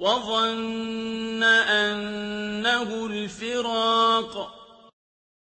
وَظَنَّ أَنَّهُ الْفِرَاقُ